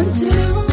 until